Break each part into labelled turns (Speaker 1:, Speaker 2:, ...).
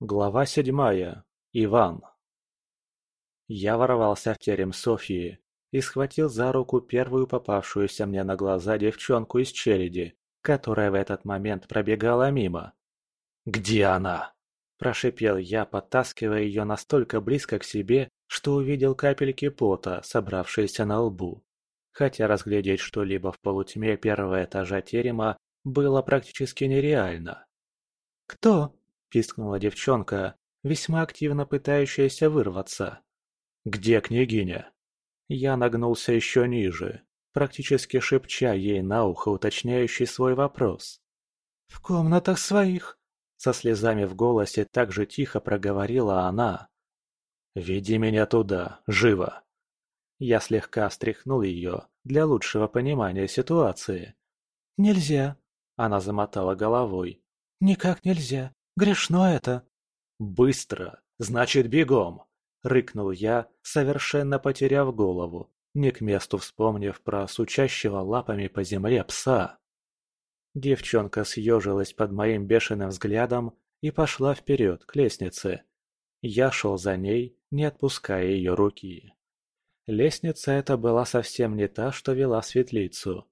Speaker 1: Глава седьмая. Иван. Я ворвался в терем Софьи и схватил за руку первую попавшуюся мне на глаза девчонку из череди, которая в этот момент пробегала мимо. «Где она?» – прошипел я, подтаскивая ее настолько близко к себе, что увидел капельки пота, собравшиеся на лбу. Хотя разглядеть что-либо в полутьме первого этажа терема было практически нереально.
Speaker 2: «Кто?»
Speaker 1: – пискнула девчонка, весьма активно пытающаяся вырваться. «Где княгиня?» Я нагнулся еще ниже, практически шепча ей на ухо уточняющий свой вопрос.
Speaker 2: «В комнатах своих», —
Speaker 1: со слезами в голосе так же тихо проговорила она. «Веди меня туда, живо!» Я слегка встряхнул ее для лучшего понимания ситуации.
Speaker 2: «Нельзя», —
Speaker 1: она замотала головой.
Speaker 2: «Никак нельзя. Грешно это!»
Speaker 1: «Быстро! Значит, бегом!» — рыкнул я, совершенно потеряв голову, не к месту вспомнив про сучащего лапами по земле пса. Девчонка съежилась под моим бешеным взглядом и пошла вперед, к лестнице. Я шел за ней, не отпуская ее руки. Лестница эта была совсем не та, что вела в светлицу.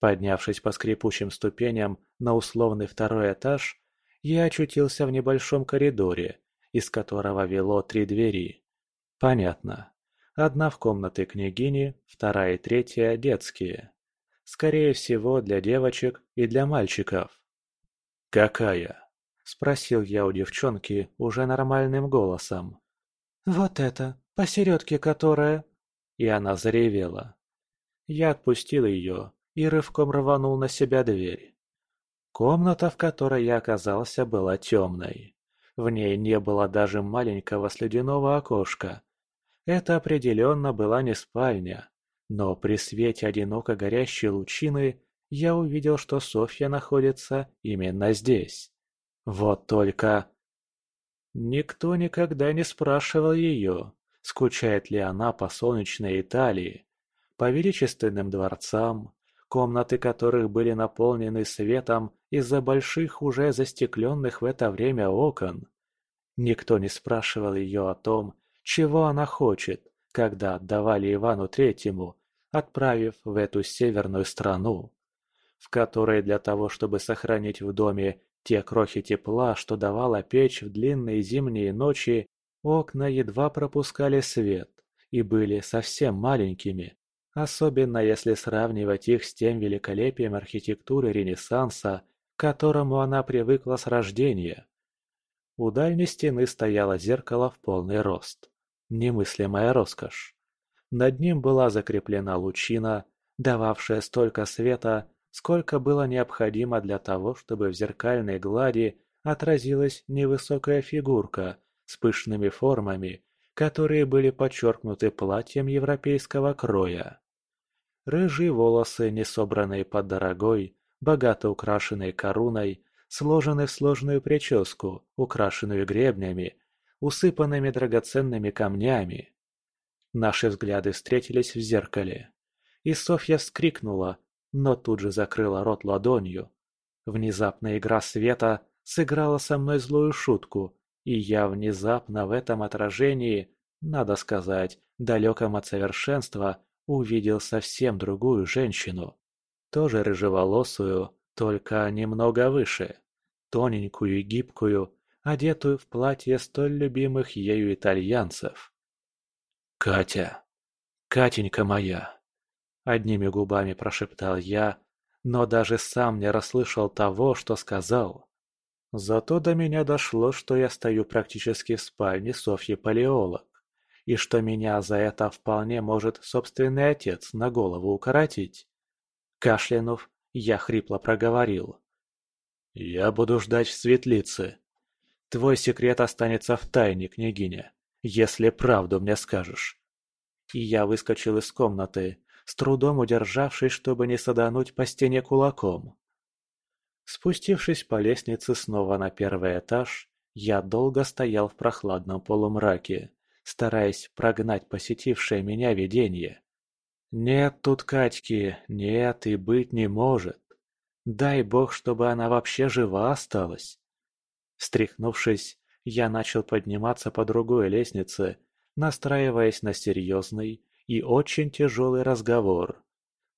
Speaker 1: Поднявшись по скрипучим ступеням на условный второй этаж, я очутился в небольшом коридоре, из которого вело три двери. Понятно. Одна в комнаты княгини, вторая и третья – детские. Скорее всего, для девочек и для мальчиков. «Какая?» – спросил я у девчонки уже нормальным голосом.
Speaker 2: «Вот это, посередке которая...»
Speaker 1: И она заревела. Я отпустил ее и рывком рванул на себя дверь. Комната, в которой я оказался, была темной. В ней не было даже маленького слюдяного окошка. Это определенно была не спальня, но при свете одиноко горящей лучины я увидел, что Софья находится именно здесь. Вот только... Никто никогда не спрашивал ее, скучает ли она по солнечной Италии, по величественным дворцам, комнаты которых были наполнены светом из-за больших уже застекленных в это время окон. Никто не спрашивал ее о том, чего она хочет, когда отдавали Ивану Третьему, отправив в эту северную страну, в которой для того, чтобы сохранить в доме те крохи тепла, что давала печь в длинные зимние ночи, окна едва пропускали свет и были совсем маленькими, особенно если сравнивать их с тем великолепием архитектуры Ренессанса, к которому она привыкла с рождения. У дальней стены стояло зеркало в полный рост. Немыслимая роскошь. Над ним была закреплена лучина, дававшая столько света, сколько было необходимо для того, чтобы в зеркальной глади отразилась невысокая фигурка с пышными формами, которые были подчеркнуты платьем европейского кроя. Рыжие волосы, не собранные под дорогой, богато украшенные короной, сложены в сложную прическу, украшенную гребнями, усыпанными драгоценными камнями. Наши взгляды встретились в зеркале. И Софья вскрикнула, но тут же закрыла рот ладонью. Внезапная игра света сыграла со мной злую шутку, и я внезапно в этом отражении, надо сказать, далеком от совершенства, увидел совсем другую женщину. Тоже рыжеволосую, только немного выше. Тоненькую и гибкую, одетую в платье столь любимых ею итальянцев. «Катя! Катенька моя!» Одними губами прошептал я, но даже сам не расслышал того, что сказал. Зато до меня дошло, что я стою практически в спальне Софьи Палеолог и что меня за это вполне может собственный отец на голову укоротить. Кашлянув, я хрипло проговорил. «Я буду ждать в светлице. Твой секрет останется в тайне, княгиня, если правду мне скажешь». И я выскочил из комнаты, с трудом удержавшись, чтобы не садануть по стене кулаком. Спустившись по лестнице снова на первый этаж, я долго стоял в прохладном полумраке стараясь прогнать посетившее меня видение. Нет тут Катьки, нет и быть не может. Дай бог, чтобы она вообще жива осталась. Встряхнувшись, Я начал подниматься по другой лестнице, настраиваясь на серьезный и очень тяжелый разговор,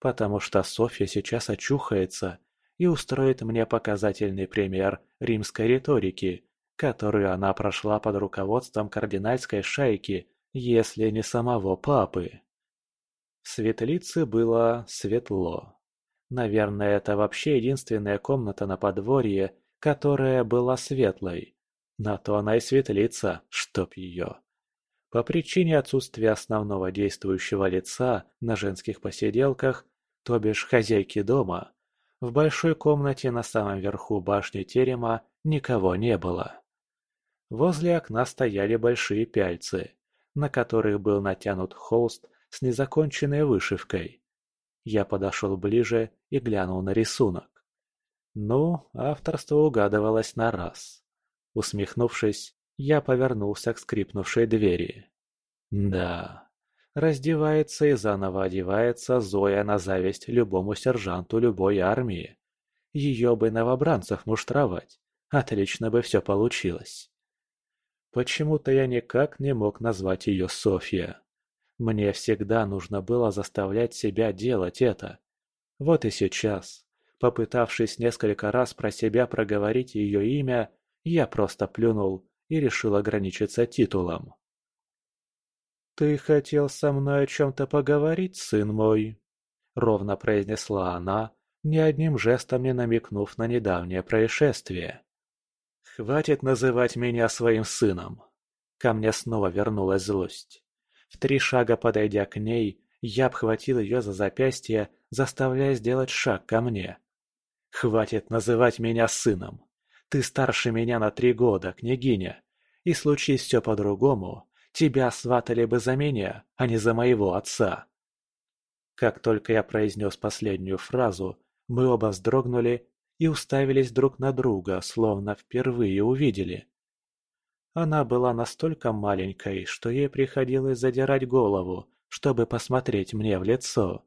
Speaker 1: потому что Софья сейчас очухается и устроит мне показательный пример римской риторики, которую она прошла под руководством кардинальской шайки, если не самого папы. В светлице было светло. Наверное, это вообще единственная комната на подворье, которая была светлой. На то она и светлица, чтоб ее. По причине отсутствия основного действующего лица на женских посиделках, то бишь хозяйки дома, в большой комнате на самом верху башни терема никого не было. Возле окна стояли большие пяльцы, на которых был натянут холст с незаконченной вышивкой. Я подошел ближе и глянул на рисунок. Ну, авторство угадывалось на раз. Усмехнувшись, я повернулся к скрипнувшей двери. Да, раздевается и заново одевается Зоя на зависть любому сержанту любой армии. Ее бы новобранцев муштровать. Отлично бы все получилось. Почему-то я никак не мог назвать ее Софья. Мне всегда нужно было заставлять себя делать это. Вот и сейчас, попытавшись несколько раз про себя проговорить ее имя, я просто плюнул и решил ограничиться титулом. «Ты хотел со мной о чем-то поговорить, сын мой?» — ровно произнесла она, ни одним жестом не намекнув на недавнее происшествие. «Хватит называть меня своим сыном!» Ко мне снова вернулась злость. В три шага подойдя к ней, я обхватил ее за запястье, заставляя сделать шаг ко мне. «Хватит называть меня сыном! Ты старше меня на три года, княгиня, и случись все по-другому, тебя сватали бы за меня, а не за моего отца!» Как только я произнес последнюю фразу, мы оба вздрогнули и уставились друг на друга, словно впервые увидели. Она была настолько маленькой, что ей приходилось задирать голову, чтобы посмотреть мне в лицо.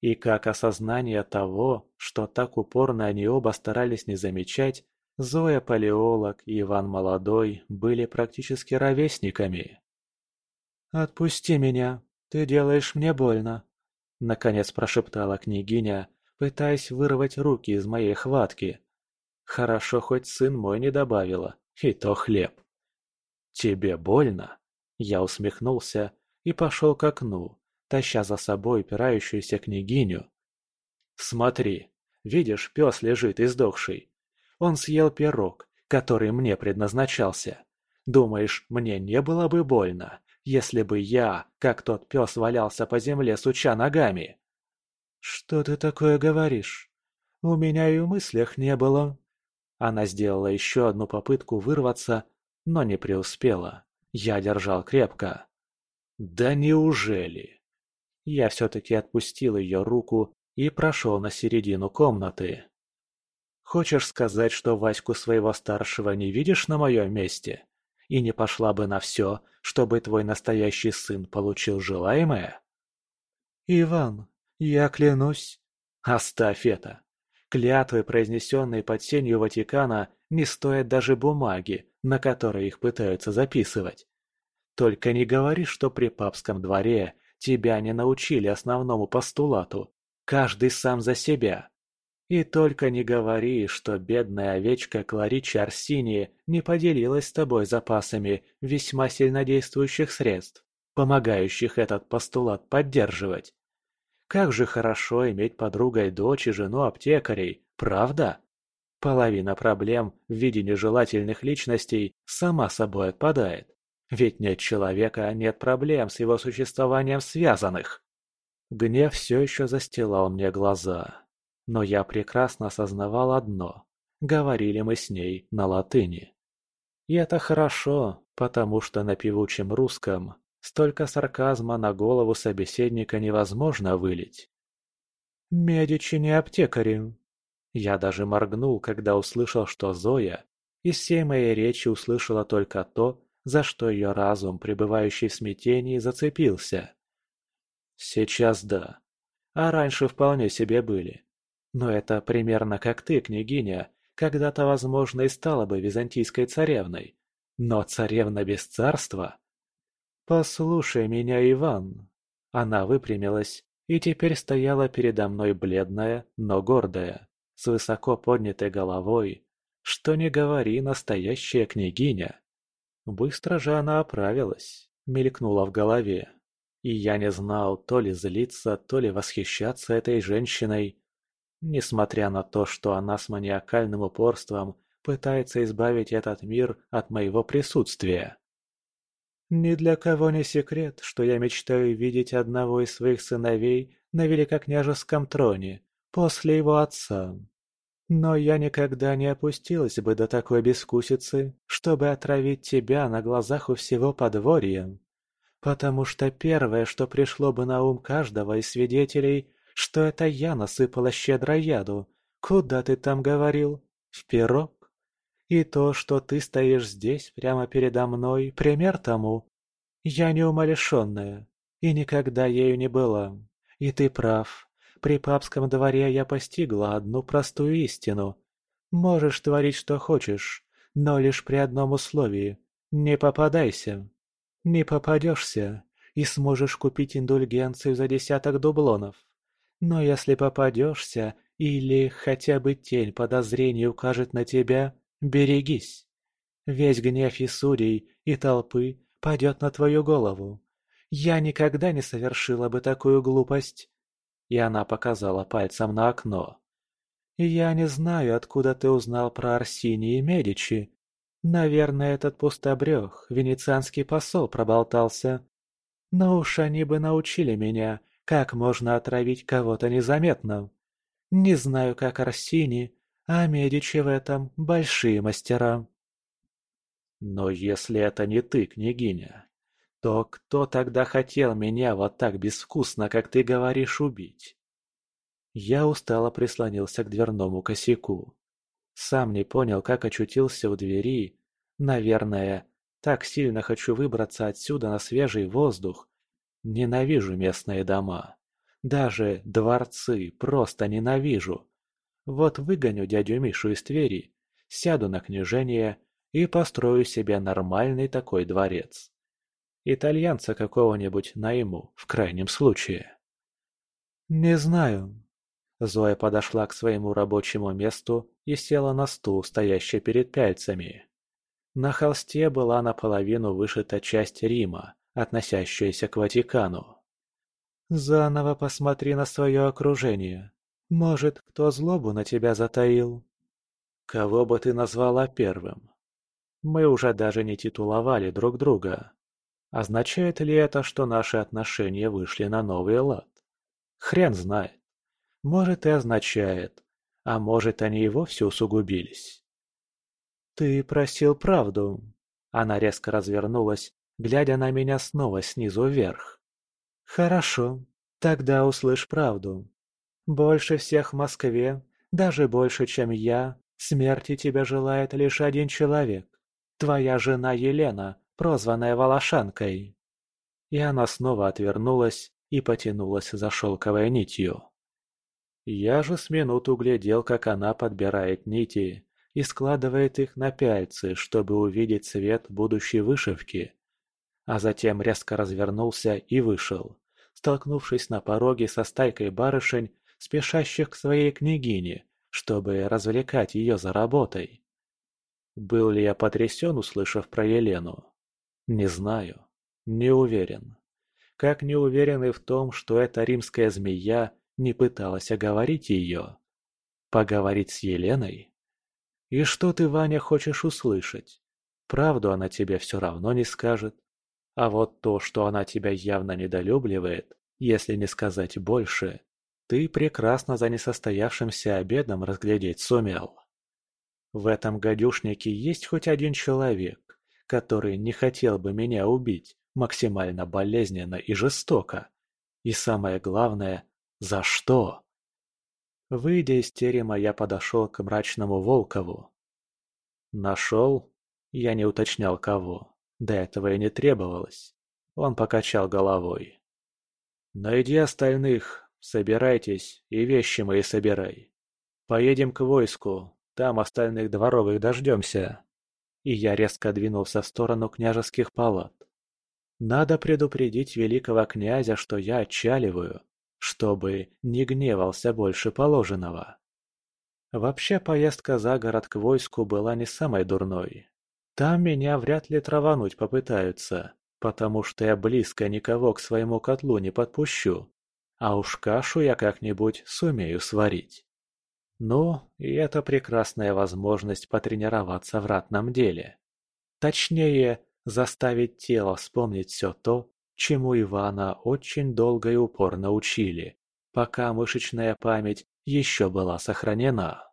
Speaker 1: И как осознание того, что так упорно они оба старались не замечать, Зоя Палеолог и Иван Молодой были практически ровесниками. «Отпусти меня, ты делаешь мне больно», — наконец прошептала княгиня, пытаясь вырвать руки из моей хватки. Хорошо, хоть сын мой не добавила, и то хлеб. «Тебе больно?» Я усмехнулся и пошел к окну, таща за собой упирающуюся княгиню. «Смотри, видишь, пес лежит издохший. Он съел пирог, который мне предназначался. Думаешь, мне не было бы больно, если бы я, как тот пес, валялся по земле, суча ногами?» «Что ты такое говоришь? У меня и в мыслях не было». Она сделала еще одну попытку вырваться, но не преуспела. Я держал крепко. «Да неужели?» Я все-таки отпустил ее руку и прошел на середину комнаты. «Хочешь сказать, что Ваську своего старшего не видишь на моем месте? И не пошла бы на все, чтобы твой настоящий сын получил желаемое?» «Иван, я клянусь...» «Оставь это. Клятвы, произнесенные под сенью Ватикана, не стоят даже бумаги, на которой их пытаются записывать. Только не говори, что при папском дворе тебя не научили основному постулату «каждый сам за себя». И только не говори, что бедная овечка Кларичи Арсини не поделилась с тобой запасами весьма сильнодействующих средств, помогающих этот постулат поддерживать. Как же хорошо иметь подругой дочь и жену аптекарей, правда? Половина проблем в виде нежелательных личностей сама собой отпадает. Ведь нет человека, нет проблем с его существованием связанных. Гнев все еще застилал мне глаза. Но я прекрасно осознавал одно. Говорили мы с ней на латыни. И это хорошо, потому что на певучем русском столько сарказма на голову собеседника невозможно вылить. «Медичи не аптекари», я даже моргнул, когда услышал, что Зоя из всей моей речи услышала только то, за что ее разум, пребывающий в смятении, зацепился. Сейчас да. А раньше вполне себе были. Но это примерно как ты, княгиня, когда-то, возможно, и стала бы византийской царевной. Но царевна без царства? Послушай меня, Иван. Она выпрямилась и теперь стояла передо мной бледная, но гордая, с высоко поднятой головой, что не говори, настоящая княгиня. Быстро же она оправилась, мелькнула в голове. И я не знал, то ли злиться, то ли восхищаться этой женщиной. Несмотря на то, что она с маниакальным упорством пытается избавить этот мир от моего присутствия. Ни для кого не секрет, что я мечтаю видеть одного из своих сыновей на великокняжеском троне, после его отца. Но я никогда не опустилась бы до такой бескусицы, чтобы отравить тебя на глазах у всего подворья. Потому что первое, что пришло бы на ум каждого из свидетелей, что это я насыпала щедро яду. Куда ты там говорил? В пирог? И то, что ты стоишь здесь, прямо передо мной, пример тому. Я неумалишенная, и никогда ею не была. И ты прав. При папском дворе я постигла одну простую истину. Можешь творить, что хочешь, но лишь при одном условии. Не попадайся. Не попадешься, и сможешь купить индульгенцию за десяток дублонов. Но если попадешься, или хотя бы тень подозрений укажет на тебя, берегись. Весь гнев и судей, и толпы падет на твою голову. Я никогда не совершила бы такую глупость. И она показала пальцем на окно. Я не знаю, откуда ты узнал про Арсини и Медичи, Наверное, этот пустобрех, венецианский посол, проболтался. Но уж они бы научили меня, как можно отравить кого-то незаметно. Не знаю, как Арсини, а Медичи в этом большие мастера. Но если это не ты, княгиня, то кто тогда хотел меня вот так безвкусно, как ты говоришь, убить? Я устало прислонился к дверному косяку. Сам не понял, как очутился у двери. Наверное, так сильно хочу выбраться отсюда на свежий воздух. Ненавижу местные дома. Даже дворцы просто ненавижу. Вот выгоню дядю Мишу из Твери, сяду на княжение и построю себе нормальный такой дворец. Итальянца какого-нибудь найму, в крайнем случае. Не знаю, Зоя подошла к своему рабочему месту и села на стул, стоящий перед пяльцами. На холсте была наполовину вышита часть Рима, относящаяся к Ватикану. «Заново посмотри на свое окружение. Может, кто злобу на тебя затаил?» «Кого бы ты назвала первым?» Мы уже даже не титуловали друг друга. Означает ли это, что наши отношения вышли на новый лад? Хрен знает. Может и означает, а может они и вовсе усугубились. «Ты просил правду». Она резко развернулась, глядя на меня снова снизу вверх. «Хорошо, тогда услышь правду. Больше всех в Москве, даже больше, чем я, смерти тебя желает лишь один человек. Твоя жена Елена, прозванная Волошанкой». И она снова отвернулась и потянулась за шелковой нитью. Я же с минуту глядел, как она подбирает нити и складывает их на пяльцы, чтобы увидеть цвет будущей вышивки. А затем резко развернулся и вышел, столкнувшись на пороге со стайкой барышень, спешащих к своей княгине, чтобы развлекать ее за работой. Был ли я потрясен, услышав про Елену? Не знаю. Не уверен. Как не уверен и в том, что эта римская змея не пыталась оговорить ее. Поговорить с Еленой? И что ты, Ваня, хочешь услышать? Правду она тебе все равно не скажет. А вот то, что она тебя явно недолюбливает, если не сказать больше, ты прекрасно за несостоявшимся обедом разглядеть сумел. В этом гадюшнике есть хоть один человек, который не хотел бы меня убить максимально болезненно и жестоко. И самое главное, за что? Выйдя из терема, я подошел к мрачному Волкову. Нашел? Я не уточнял кого. До этого и не требовалось. Он покачал головой. «Найди остальных, собирайтесь и вещи мои собирай. Поедем к войску, там остальных дворовых дождемся». и я резко двинулся в сторону княжеских палат. Надо предупредить великого князя, что я отчаливаю, чтобы не гневался больше положенного. Вообще поездка за город к войску была не самой дурной. Там меня вряд ли травануть попытаются, потому что я близко никого к своему котлу не подпущу, а уж кашу я как-нибудь сумею сварить. Ну, и это прекрасная возможность потренироваться в ратном деле. Точнее, заставить тело вспомнить все то, чему Ивана очень долго и упорно учили, пока мышечная память еще была сохранена.